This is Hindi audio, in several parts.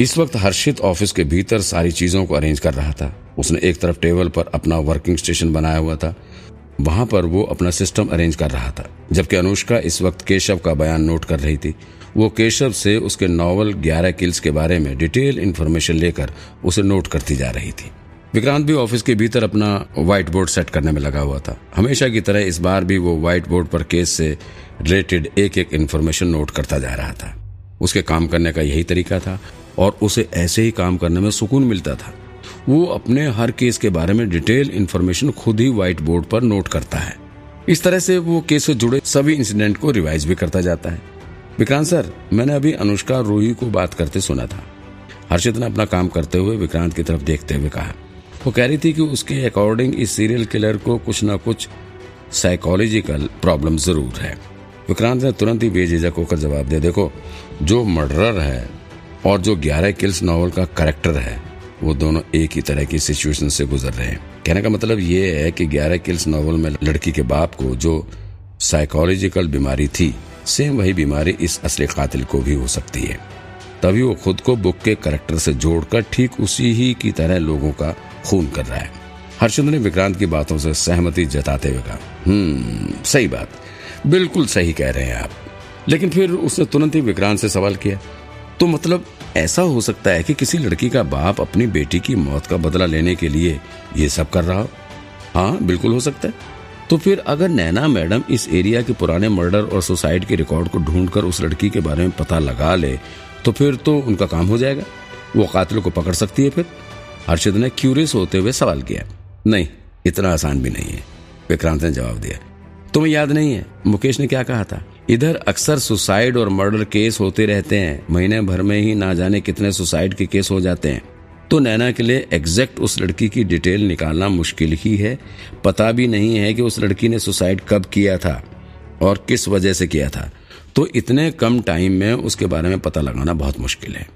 इस वक्त हर्षित ऑफ़िस के भीतर सारी चीज़ों को अरेंज कर रहा था। उसने एक तरफ़ टेबल पर अपना वर्किंग स्टेशन बनाया हुआ था। वहाँ पर वो अपना सिस्टम अरेंज कर रहा था, जबकि अनुष्का इस वक्त केशव का बयान नोट कर रही थी। वो केशव से उसके नॉवल ग्यारह किल्स के बारे में डिटेल इन्फॉर्मेशन लेकर उसे नोट करती जा रही थी। विक्रांत भी ऑफ़िस के भीतर अपना व्हाइट बोर्ड सेट करने में लगा हुआ था। हमेशा की तरह इस बार भी वो व्हाइट बोर्ड पर केस से रिलेटेड एक एक इन्फॉर्मेशन नोट करता जा रहा था। उसके काम करने का यही तरीका था। और उसे ऐसे ही काम करने में सुकून मिलता था। वो अपने हर केस के बारे में डिटेल इन्फॉर्मेशन खुद ही व्हाइट बोर्ड पर नोट करता है। इस तरह से वो केस से जुड़े सभी इंसिडेंट को रिवाइज भी करता जाता है। विक्रांत सर, मैंने अभी अनुष्का रूही को बात करते सुना था। हर्षित ने अपना काम करते हुए विक्रांत की तरफ़ देखते हुए कहा। वो कह रही थी कि उसके अकॉर्डिंग इस सीरियल किलर को कुछ न कुछ साइकोलॉजिकल प्रॉब्लम ज़रूर है। विक्रांत ने तुरंत ही बेझिझक होकर जवाब दिया, देखो, जो मर्डरर है और जो ग्यारह किल्स नॉवल का करेक्टर है, वो दोनों एक ही तरह की सिचुएशन से गुजर रहे हैं। कहने का मतलब ये है कि ग्यारह किल्स नॉवल में लड़की के बाप को जो साइकोलॉजिकल बीमारी थी, सेम वही बीमारी इस असली कातिल को भी हो सकती है। तभी वो खुद को बुक के करेक्टर से जोड़कर ठीक उसी ही की तरह लोगों का खून कर रहा है। हर्षद ने विक्रांत की बातों से सहमति जताते हुए कहा हम्म सही बात। बिल्कुल सही कह रहे हैं आप। लेकिन फिर उसने तुरंत ही विक्रांत से सवाल किया तो मतलब ऐसा हो सकता है कि किसी लड़की का बाप अपनी बेटी की मौत का बदला लेने के लिए ये सब कर रहा हो। हाँ बिल्कुल हो सकता है। तो फिर अगर नैना मैडम इस एरिया के पुराने मर्डर और सुसाइड के रिकॉर्ड को ढूंढकर उस लड़की के बारे में पता लगा ले तो फिर तो उनका काम हो जाएगा। वो कातिल को पकड़ सकती है फिर। हर्षद ने क्यूरियस होते हुए सवाल किया। नहीं, इतना आसान भी नहीं है। विक्रांत ने जवाब दिया। तुम्हें याद नहीं है, मुकेश ने क्या कहा था? इधर अक्सर सुसाइड और मर्डर केस होते रहते हैं। महीने भर में ही ना जाने कितने सुसाइड के केस हो जाते हैं। तो नैना के लिए एग्जैक्ट उस लड़की की डिटेल निकालना मुश्किल ही है। पता भी नहीं है कि उस लड़की ने सुसाइड कब किया था और किस वजह से किया था। तो इतने कम टाइम में उसके बारे में पता लगाना बहुत मुश्किल है।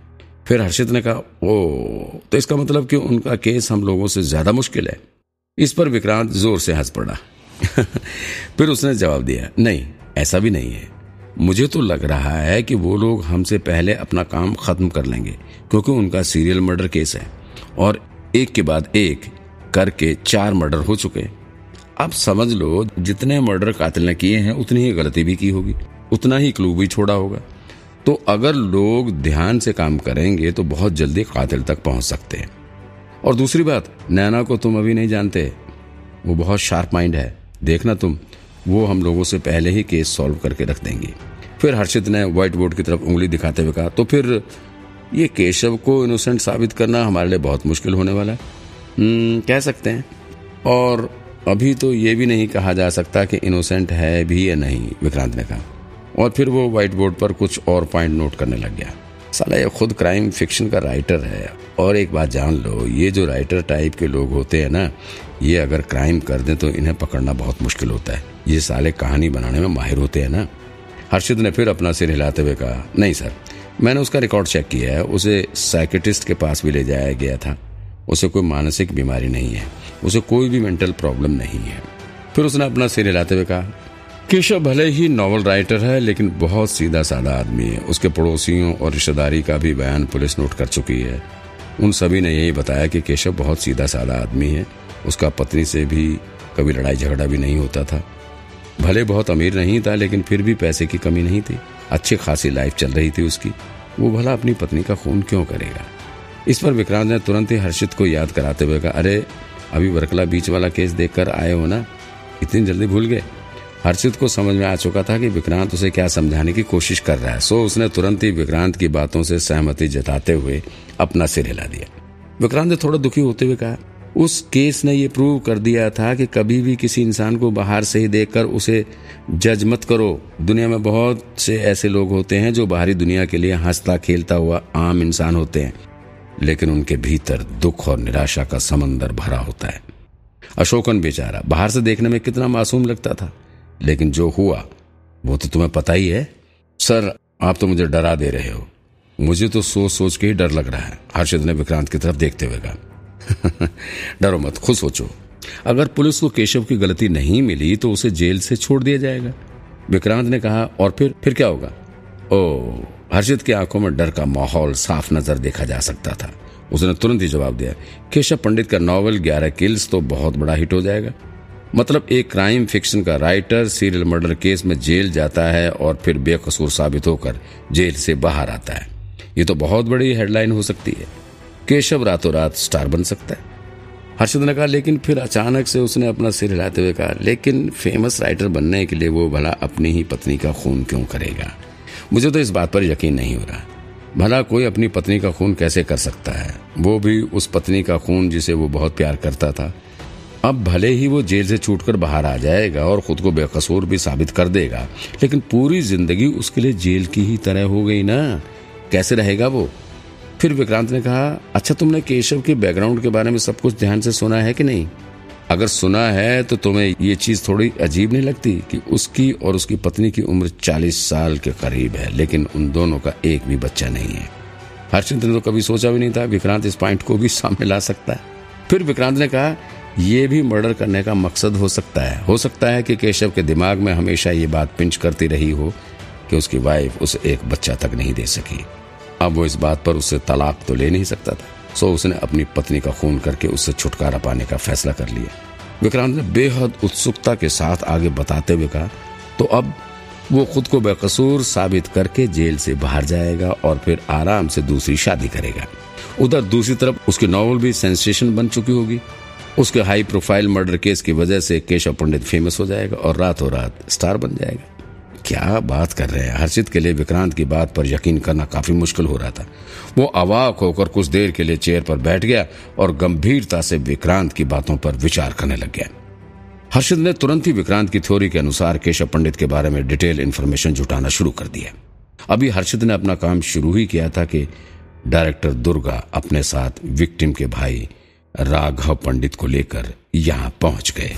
फिर हर्षित ने कहा, ओ तो इसका मतलब कि उनका केस हम लोगों से ज़्यादा मुश्किल है? इस पर विक्रांत ज़ोर से हंस पड़ा। फिर उसने जवाब दिया, नहीं ऐसा भी नहीं है। मुझे तो लग रहा है कि वो लोग हमसे पहले अपना काम खत्म कर लेंगे, क्योंकि उनका सीरियल मर्डर केस है। और एक के बाद एक करके चार मर्डर हो चुके अब समझ लो, जितने मर्डर कातिल ने किए हैं, उतनी ही गलती भी की होगी। उतना ही क्लू भी छोड़ा होगा। तो अगर लोग ध्यान से काम करेंगे तो बहुत जल्दी कातिल तक पहुँच सकते हैं। और दूसरी बात, नैना को तुम अभी नहीं जानते। वो बहुत शार्प माइंड है। देखना तुम वो हम लोगों से पहले ही केस सॉल्व करके रख देंगे। फिर हर्षित ने व्हाइट बोर्ड की तरफ़ उंगली दिखाते हुए कहा तो फिर ये केशव को इनोसेंट साबित करना हमारे लिए बहुत मुश्किल होने वाला है। हम्म, कह सकते हैं। और अभी तो ये भी नहीं कहा जा सकता कि इनोसेंट है भी या नहीं विक्रांत ने कहा। और फिर वो व्हाइट बोर्ड पर कुछ और पॉइंट नोट करने लग गया। साला, ये खुद क्राइम फिक्शन का राइटर है। और एक बात जान लो, ये जो राइटर टाइप के लोग होते हैं ना, ये अगर क्राइम कर दें तो इन्हें पकड़ना बहुत मुश्किल होता है। ये साले कहानी बनाने में माहिर होते हैं ना। हर्षित ने फिर अपना सिर हिलाते हुए कहा, नहीं सर, मैंने उसका रिकॉर्ड चेक किया है। उसे साइकेटिस्ट के पास भी ले जाया गया था। उसे कोई मानसिक बीमारी नहीं है। उसे कोई भी मेंटल प्रॉब्लम नहीं है। फिर उसने अपना सिर हिलाते हुए कहा केशव भले ही नॉवल राइटर है, लेकिन बहुत सीधा साधा आदमी है। उसके पड़ोसियों और रिश्तेदारी का भी बयान पुलिस नोट कर चुकी है। उन सभी ने यही बताया कि केशव बहुत सीधा साधा आदमी है। उसका पत्नी से भी कभी लड़ाई झगड़ा भी नहीं होता था। भले बहुत अमीर नहीं था, लेकिन फिर भी पैसे की कमी नहीं थी। अच्छी खासी लाइफ चल रही थी उसकी। वो भला अपनी पत्नी का खून क्यों करेगा? इस पर विक्रांत ने तुरंत ही हर्षित को याद कराते हुए कहा, अरे, अभी वर्कला बीच वाला केस देखकर आए हो ना? इतनी जल्दी भूल गए? हर्षित को समझ में आ चुका था कि विक्रांत उसे क्या समझाने की कोशिश कर रहा है। सो उसने तुरंत ही विक्रांत की बातों से सहमति जताते हुए अपना सिर हिला दिया। विक्रांत ने थोड़ा दुखी होते हुए कहा, उस केस ने ये प्रूव कर दिया था कि कभी भी किसी इंसान को बाहर से ही देखकर उसे जज मत करो। दुनिया में बहुत से ऐसे लोग होते हैं जो बाहरी दुनिया के लिए हंसता, खेलता हुआ आम इंसान होते हैं, लेकिन उनके भीतर दुख और निराशा का समंदर भरा होता है। अशोकन बेचारा, बाहर से देखने में कितना मासूम लगता था। लेकिन जो हुआ, वो तो तुम्हें पता ही है। सर, आप तो मुझे डरा दे रहे हो। मुझे तो सोच सोच के ही डर लग रहा है हर्षद ने विक्रांत की तरफ़ देखते हुए कहा। डरो मत, खुद सोचो। अगर पुलिस को केशव की गलती नहीं मिली तो उसे जेल से छोड़ दिया जाएगा। विक्रांत ने कहा, और फिर फिर क्या होगा? ओ, हर्षित की आँखों में डर का माहौल साफ़ नज़र देखा जा सकता था। उसने तुरंत ही जवाब दिया, केशव पंडित का नॉवल ग्यारह किल्स तो बहुत बड़ा हिट हो जाएगा। मतलब एक क्राइम फिक्शन का राइटर सीरियल मर्डर केस में जेल जाता है और फिर बेकसूर साबित होकर जेल से बाहर आता है। ये तो बहुत बड़ी हेडलाइन हो सकती है। केशव रातों रात स्टार बन सकता है। हर्षद ने कहा, लेकिन फिर अचानक से उसने अपना सिर हिलाते हुए कहा, लेकिन फ़ेमस राइटर बनने के लिए वो भला अपनी ही पत्नी का खून क्यों करेगा? मुझे तो इस बात पर यकीन नहीं हो रहा। भला कोई अपनी पत्नी का खून कैसे कर सकता है? वो भी उस पत्नी का खून जिसे वो बहुत प्यार करता था। अब भले ही वो जेल से छूटकर बाहर आ जाएगा और खुद को बेकसूर भी साबित कर देगा, लेकिन पूरी ज़िंदगी उसके लिए जेल की ही तरह हो गई ना? कैसे रहेगा वो? फिर विक्रांत ने कहा अच्छा तुमने केशव के बैकग्राउंड के बारे में सब कुछ ध्यान से सुना है कि नहीं? अगर सुना है तो तुम्हें ये चीज़ थोड़ी अजीब नहीं लगती कि उसकी और उसकी पत्नी की उम्र चालीस साल के करीब है, लेकिन उन दोनों का एक भी बच्चा नहीं है? हर्षित ने तो कभी सोचा भी नहीं था, विक्रांत इस पॉइंट को भी सामने ला सकता है। फिर विक्रांत ने कहा यह भी मर्डर करने का मकसद हो सकता है। हो सकता है कि केशव के दिमाग में हमेशा ये बात पिंच करती रही हो कि उसकी वाइफ उसे एक बच्चा तक नहीं दे सकी। अब वो इस बात पर उससे तलाक तो ले नहीं सकता था। सो उसने अपनी पत्नी का खून करके उससे छुटकारा पाने का फैसला कर लिया। विक्रांत ने बेहद उत्सुकता के साथ आगे बताते हुए कहा तो अब वो खुद को बेकसूर साबित करके जेल से बाहर जाएगा और फिर आराम से दूसरी शादी करेगा। उधर दूसरी तरफ़ उसकी नॉवल भी सेंसेशन बन चुकी होगी। उसके हाई प्रोफ़ाइल मर्डर केस की वजह से केशव पंडित फ़ेमस हो जाएगा और रातों रात स्टार बन जाएगा। क्या बात कर रहे हैं? हर्षित के लिए विक्रांत की बात पर यकीन करना काफ़ी मुश्किल हो रहा था। वो अवाक होकर कुछ देर के लिए चेयर पर बैठ गया और गंभीरता से विक्रांत की बातों पर विचार करने लग गया। हर्षित ने तुरंत ही विक्रांत की थ्योरी के अनुसार केशव पंडित के बारे में डिटेल इन्फॉर्मेशन जुटाना शुरू कर दिया। अभी हर्षित ने अपना काम शुरू ही किया था कि डायरेक्टर दुर्गा अपने साथ विक्टिम के भाई राघव पंडित को लेकर यहाँ पहुँच गए।